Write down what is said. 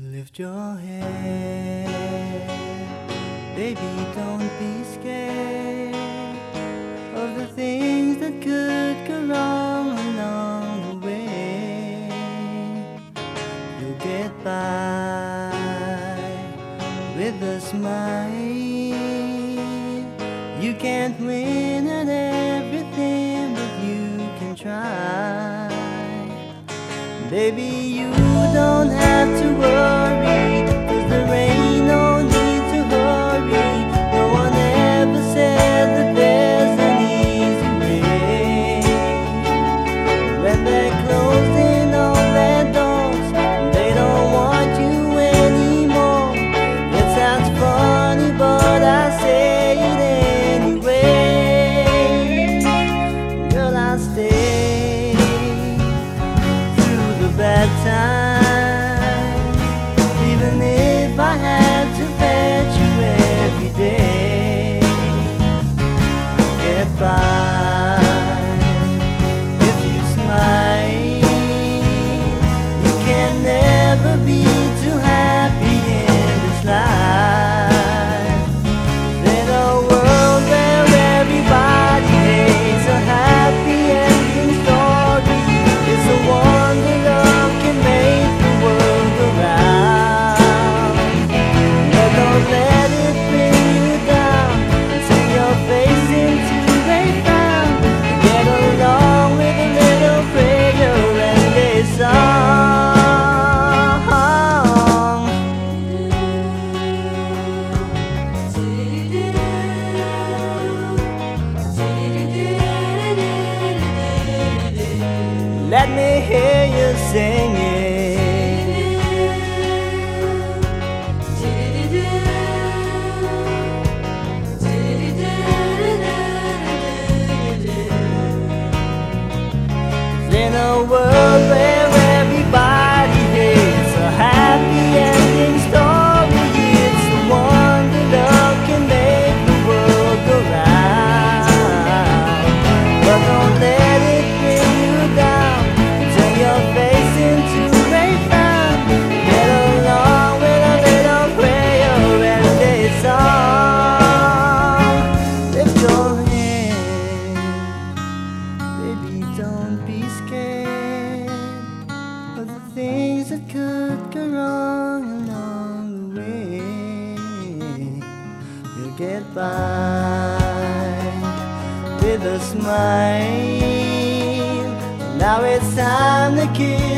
Lift your head, baby, don't be scared of the things that could go wrong along the way. You'll get by with a smile. You can't win at everything, but you can try. Baby, you don't have to worry. Let me hear you singing. In a world goodbye with a smile. Now it's time to kiss.